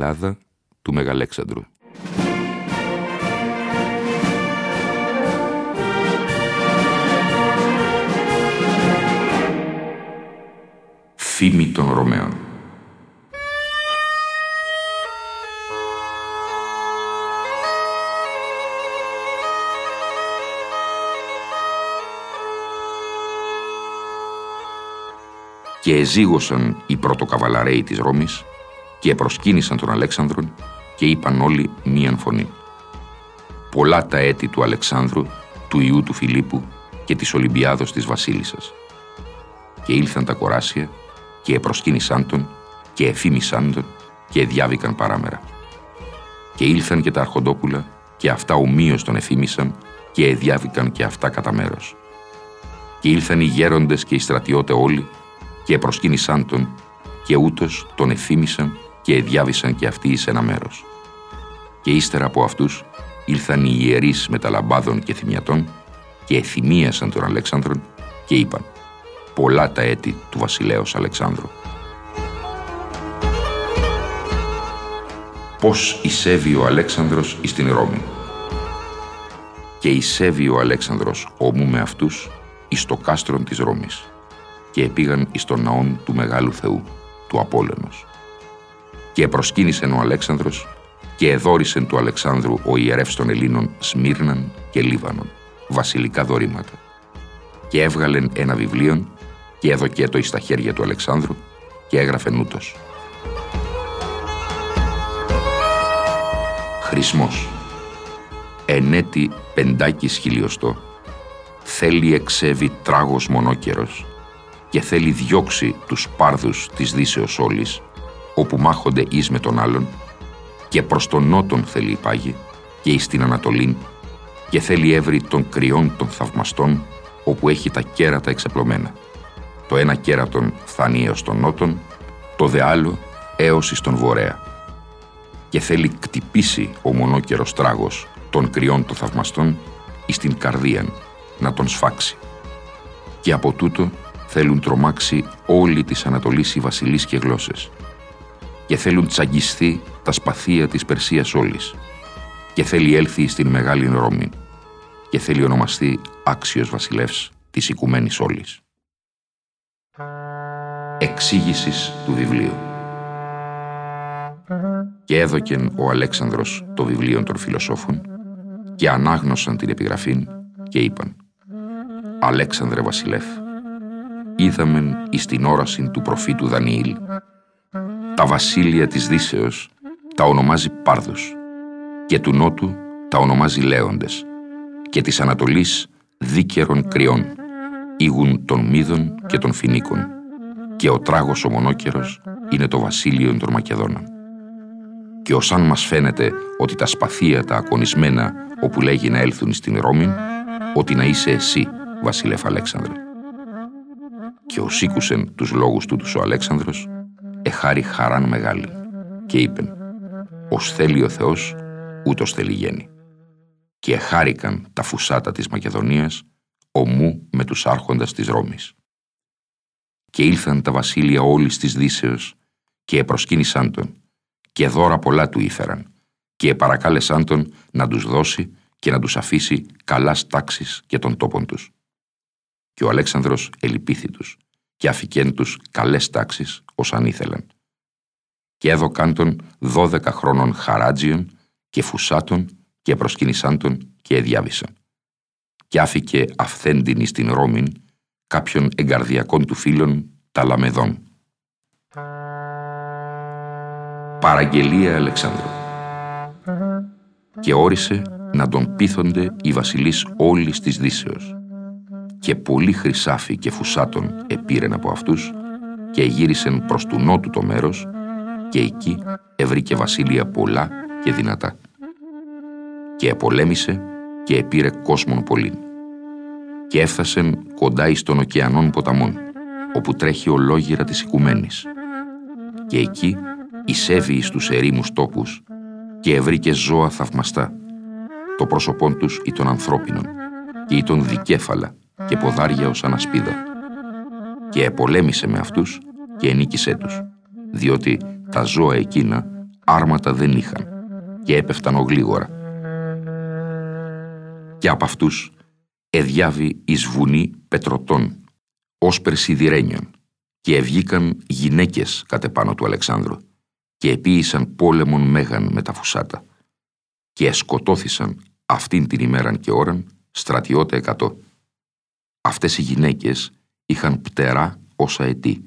Η φυλάδα του Μεγαλέξανδρου. Φήμη των Ρωμαίων και εζήγωσαν οι πρωτοκαβαλαρέοι της Ρώμης και προσκύνησαν τον Αλέξανδρον και είπαν όλοι μίαν φωνή. Πολλά τα έτη του Αλεξάνδρου, του ιού του Φιλίππου και της Ολυμπιάδος της Βασίλισσας. Και ήλθαν τα κοράσια και επροσκύνησαν τον και εφήμισαν τον και διάβηκαν παράμερα. Και ήλθαν και τα αρχοντόπουλα και αυτά ομοίως τον εφήμισαν και εδιάβηκαν και αυτά κατά μέρος. Και ήλθαν οι γέροντες και οι στρατιώτε όλοι και επροσκύνησαν τον και ούτως τον εφήμισαν και διάβησαν και αυτοί σε ένα μέρος. Και ύστερα από αυτούς ήλθαν οι ιερείς μεταλαμπάδων και θυμιατών και εθυμίασαν τον Αλέξανδρον και είπαν «Πολλά τα έτη του βασιλέως Αλεξάνδρου». Πώς εισέβη ο Αλέξανδρος εις την Ρώμη. Και εισέβη ο Αλέξανδρος ομού με αυτούς εις το κάστρον της Ρώμης και επήγαν εις τον ναόν του Μεγάλου Θεού, του Απόλλωνος και προσκύνησεν ο Αλέξανδρος και εδόρισεν του Αλεξάνδρου ο ιερεύς των Ελλήνων Σμύρναν και Λίβανον, βασιλικά δωρήματα. Και έβγαλεν ένα βιβλίο και έδωκε το εις τα χέρια του Αλεξάνδρου και έγραφε νούτος. Χρησμός. Ενέτη πεντάκης χιλιοστό. Θέλει εξέβει τράγος μονόκερος και θέλει διώξει τους πάρδους της δύσεως όλης όπου μάχονται εις με τον άλλον και προς τον νότον θέλει υπάγει και εις την Ανατολήν και θέλει έβρι των κρυών των θαυμαστών όπου έχει τα κέρατα εξεπλωμένα. Το ένα κέρατον φτάνει έως τον νότον, το δε άλλο έως εις τον βορέα. Και θέλει κτυπήσει ο μονόκερος τράγος των κρυών των θαυμαστών εις την καρδίαν να τον σφάξει. Και από τούτο θέλουν τρομάξει όλοι τις Ανατολής οι βασιλείς και γλώσσες και θέλουν τσαγιστεί τα σπαθία της Περσίας όλης και θέλει έλθει στην Μεγάλη Ρώμη και θέλει ονομαστεί άξιος βασιλεύς της οικουμένης όλης. Εξήγησης του βιβλίου Και έδωκεν ο Αλέξανδρος το βιβλίο των φιλοσόφων και ανάγνωσαν την επιγραφή και είπαν «Αλέξανδρε βασιλεύ, είδαμεν εις την όραση του προφήτου Δανιήλ τα βασίλεια της Δύσεως τα ονομάζει Πάρδους και του Νότου τα ονομάζει Λέοντες και της Ανατολής δίκαιρων κρυών, ήγουν των Μίδων και των Φινίκων και ο τράγος ο μονόκερος είναι το βασίλειο των Μακεδόνων. Και ως αν μας φαίνεται ότι τα σπαθία τα ακονισμένα όπου λέγει να έλθουν στην Ρώμη, ότι να είσαι εσύ, βασιλεύ Αλέξανδρε. Και ως ήκουσεν τους λόγους του ο Αλέξανδρος, εχάρη χαράν μεγάλη και είπεν «Ως θέλει ο Θεός, ούτως θέλει γέννη». Και εχάρηκαν τα φουσάτα της Μακεδονίας ομού με τους άρχοντας της Ρώμης. Και ήλθαν τα βασίλεια όλης της Δύσεως και επροσκύνησαν τον και δώρα πολλά του ήφεραν και παρακάλεσαν τον να τους δώσει και να τους αφήσει καλάς τάξεις και των τόπων τους. και ο Αλέξανδρος ελυπήθη τους και αφικέν τους καλές τάξεις ως αν ήθελαν. Και έδωκαν τον δώδεκα χρόνων χαράτζιων και φουσάτων και προσκύνησαν τον και εδιάβησαν. Και άφηκε αυθέντινη στην Ρώμην κάποιων εγκαρδιακών του φίλων τα λαμεδών. Παραγγελία Αλεξάνδρου και όρισε να τον πείθονται οι βασιλείς όλης της Δύσεως και πολύ χρυσάφι και φουσάτων επήρεν από αυτούς και γύρισεν προς του νότου το μέρος και εκεί ευρήκε βασίλεια πολλά και δυνατά. Και επολέμησε και επήρε κόσμον πολύ. Και έφτασεν κοντά εις των ωκεανών ποταμών, όπου τρέχει ολόγυρα της οικουμένης. Και εκεί εισέβη εις τους ερήμους τόπους και ευρήκε ζώα θαυμαστά, το πρόσωπόν τους ή των ανθρώπινων και ή των δικέφαλα και ποδάρια ως ανασπίδα. Και επολέμησε με αυτούς και ενίκησέ τους, διότι τα ζώα εκείνα άρματα δεν είχαν και έπεφταν ογλίγορα. Και από αυτούς εδιάβη εις βουνή πετρωτών, ως περσιδηρένιων, και ευγήκαν γυναίκες κατ' επάνω του Αλεξάνδρου και επίησαν πόλεμον μέγαν με τα φουσάτα και εσκοτώθησαν αυτήν την ημέραν και ώραν στρατιώτε εκατό. Αυτές οι γυναίκες είχαν πτερά όσα αετή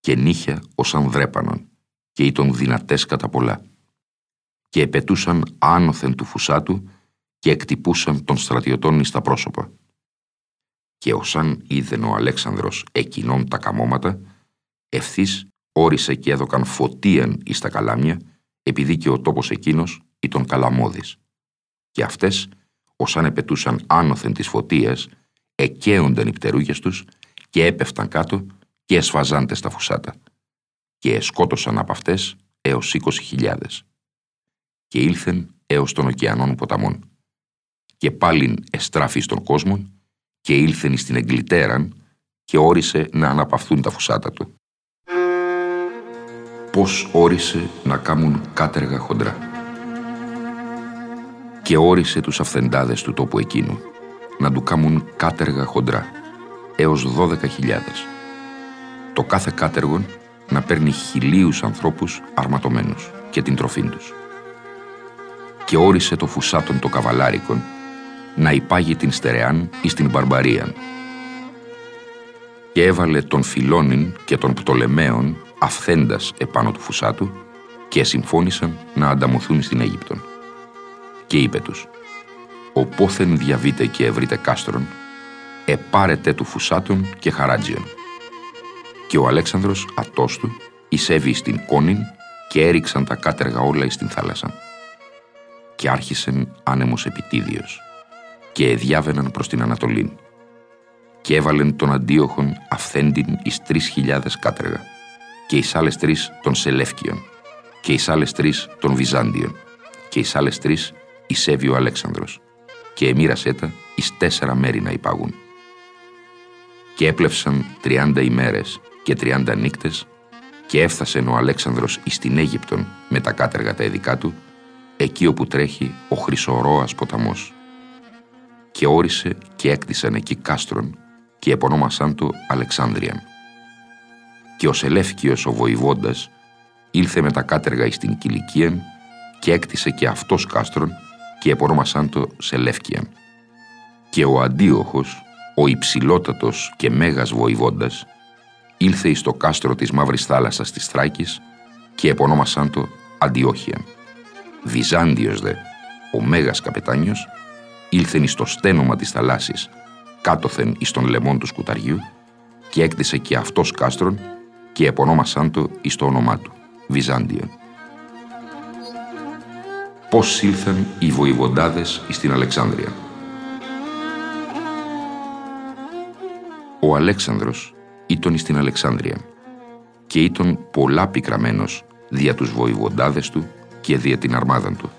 και νύχια ως ανδρέπανον και ήταν δυνατές κατά πολλά και επετούσαν άνωθεν του φουσάτου και εκτυπούσαν των στρατιωτών στα πρόσωπα. Και όσαν είδεν ο Αλέξανδρος εκείνον τα καμώματα, ευθύς όρισε και έδωκαν φωτίαν εις τα καλάμια, επειδή και ο τόπος εκείνος ήταν καλαμόδης. Και αυτές, όσαν επετούσαν άνωθεν της φωτίας, εκαίονταν οι πτερούγες τους και έπεφταν κάτω και εσφαζάντες στα φουσάτα και σκότωσαν από αυτές έως 20.000 και ήλθεν έως των ωκεανών ποταμών και πάλιν εστράφη στον κόσμο και ήλθεν στην Εγκλητέραν και όρισε να αναπαυθούν τα φουσάτα του. Πώς όρισε να κάμουν κάτεργα χοντρά. Και όρισε τους αυθεντάδες του τόπου εκείνου να του κάμουν κάτεργα χοντρά, έως 12.000. Το κάθε κάτεργον να παίρνει χιλίους ανθρώπους αρματωμένους και την τροφή τους. Και όρισε το φουσάτον το καβαλάρικον να υπάγει την στερεάν εις την μπαρμπαρίαν. Και έβαλε τον Φιλόνιν και τον Πτολεμαίων αυθέντας επάνω του φουσάτου και συμφώνησαν να ανταμωθούν στην Αίγυπτον. Και είπε τους «Ο πόθεν διαβείτε και ευρείτε κάστρον, επάρετε του φουσάτων και χαράτζιον» και ο Αλέξανδρος ατός του εισέβη στην Κόνην και έριξαν τα κάτεργα όλα εις την θάλασσα. Και άρχισεν άνεμος επιτίδιος και εδιάβαιναν προς την Ανατολήν και έβαλεν τον αντίοχον αυθέντην εις τρεις χιλιάδες κάτεργα και εις άλλες τρεις των Σελεύκιων και εις άλλες τρεις των Βυζάντιων και εις άλλες τρεις εισέβη ο Αλέξανδρος και εμοίρασέ τα εις τέσσερα μέρη να υπάγουν. Και έπλευσαν τριάντα ημέρες και τριάντα νύκτες και έφτασε ο Αλέξανδρος εις την Αίγυπτον με τα κάτεργα τα ειδικά του, εκεί όπου τρέχει ο Χρυσορώας ποταμός. Και όρισε και έκτισαν εκεί κάστρον και επωνόμασαν το Αλεξάνδριαν. Και ο Σελεύκιος ο βοηβόντας ήλθε με τα κάτεργα εις την Κιλικίαν και έκτισε και αυτός κάστρον και επωνόμασαν το Σελεύκιαν. Και ο Αντίοχος, ο υψηλότατος και μέγας βοηβόντας, ήλθε εις το κάστρο της Μαύρης Θάλασσας της Θράκης και επωνόμασαν το Αντιόχιαν. Βυζάντιος δε, ο Μέγας Καπετάνιος, ήλθεν εις το στένομα της θαλάσσης, κάτωθεν εις τον λαιμόν του σκουταριού και έκτισε και αυτός κάστρον και επωνόμασαν το εις το όνομά του, Βυζάντιον. Πώς ήλθαν οι βοηβοντάδες εις την Αλεξάνδρεια; Ο Αλέξανδρος ήταν στην Αλεξάνδρεια και ήταν πολλά πικραμένος δια τους βοηβοντάδες του και δια την αρμάδαν του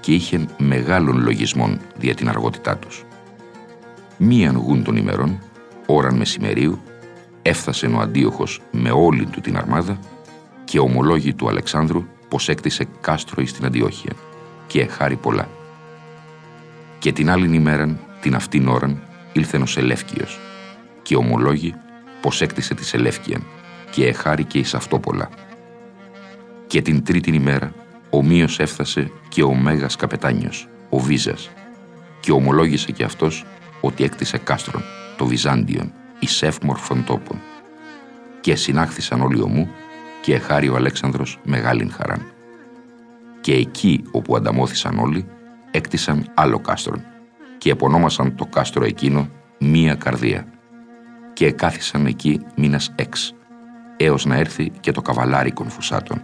και είχε μεγάλων λογισμών δια την αργότητά τους. Μίαν γούν των ημερών, ώραν μεσημερίου, έφτασε ο Αντίοχος με όλη του την αρμάδα και ομολόγη του Αλεξάνδρου πως έκτισε κάστρο εις την Αντιόχεια και χάρη πολλά. Και την άλλη ημέραν, την αυτήν ώραν, ήλθε ο Σελεύκιος και ομολόγει πως έκτισε τη Σελεύκιαν και εχάρηκε εις αυτό πολλά. Και την τρίτη ημέρα ομοίως έφτασε και ο Μέγας Καπετάνιος, ο Βίζας, και ομολόγησε και αυτός ότι έκτισε κάστρον, το Βυζάντιον, εις ευμορφων τόπων. Και συνάχθησαν όλοι ομού και εχάρει ο Αλέξανδρος μεγάλην χαράν. Και εκεί όπου ανταμώθησαν όλοι, έκτισαν άλλο κάστρον και επωνόμασαν το κάστρο εκείνο μία καρδία και κάθισαν εκεί μήνας έξ, έως να έρθει και το καβαλάρι κονφουσάτων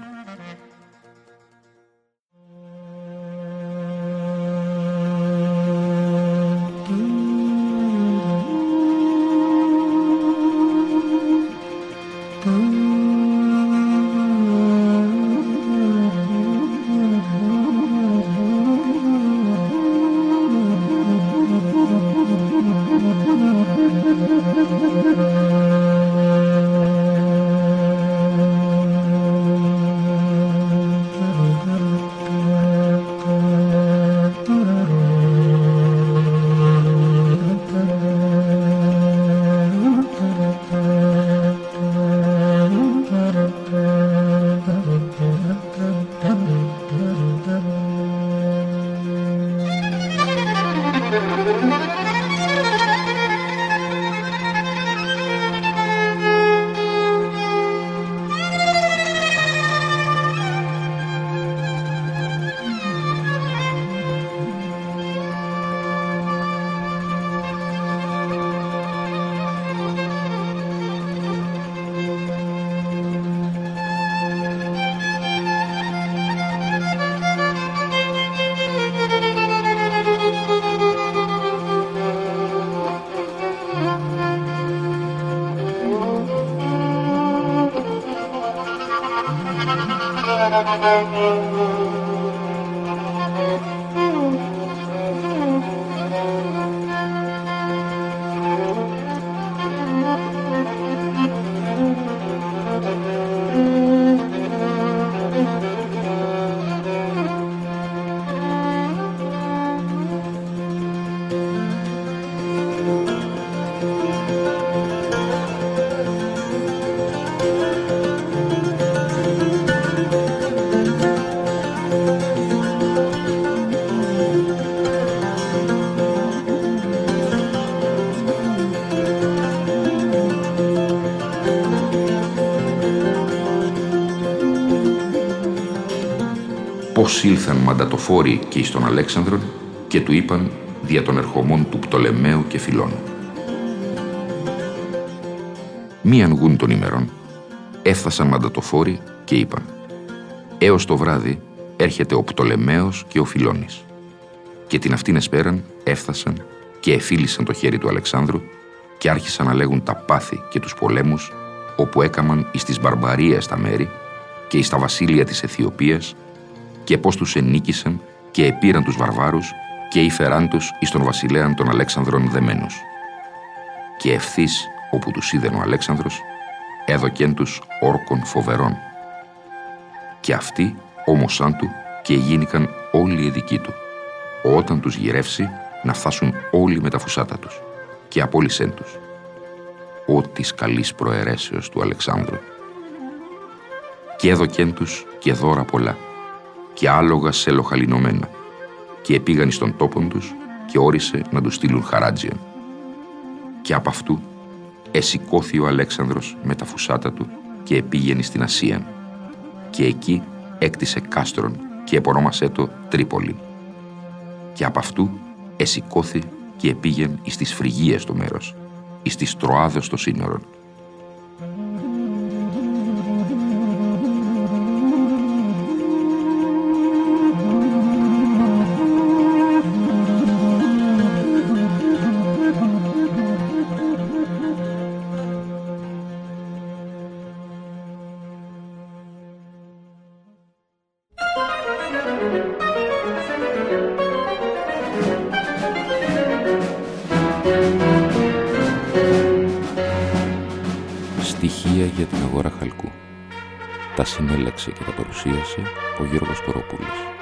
πώς ήλθαν μαντατοφόροι και εις τον Αλέξανδρον και του είπαν δια των ερχομών του Πτολεμαίου και Φιλών. Μίαν γουν των ημερών έφτασαν μαντατοφόροι και είπαν «Έως το βράδυ έρχεται ο Πτολεμαίος και ο Φιλώνης». Και την αυτήν εσπέραν έφτασαν και εφίλησαν το χέρι του Αλεξάνδρου και άρχισαν να λέγουν τα πάθη και τους πολέμους όπου έκαμαν εις τις μπαρμπαρίες τα μέρη και εις τα βασίλεια της Αιθιοπίας και πώς τους ενίκησαν και επήραν τους βαρβάρους και ήφεραν τους εις τον βασιλέαν των Αλέξανδρων δεμένους. Και ευθύς όπου τους είδεν ο Αλέξανδρος, έδωκεν τους όρκων φοβερών. Και αυτοί όμωσαν του και γίνηκαν όλοι οι δικοί του. Όταν τους γυρεύσει, να φτάσουν όλοι με τα φουσάτα τους και απόλυσεν τους. Ό της καλής προαιρέσεως του Αλεξάνδρου. Και έδωκεν τους και δώρα πολλά και άλογα σελοχαλινωμένα και επήγαν στον τόπον τους και όρισε να τους στείλουν χαράτζιαν. Και από αυτού εσηκώθη ο Αλέξανδρος με τα φουσάτα του και επήγαινε στην Ασία και εκεί έκτισε κάστρον και επωνόμασέ το Τρίπολη. Και από αυτού εσηκώθη και επήγεν εις τις φρυγίες το μέρος, εις τις τροάδες των σύνορων και τα παρουσίασε ο Γιώργος Κοροπούλος.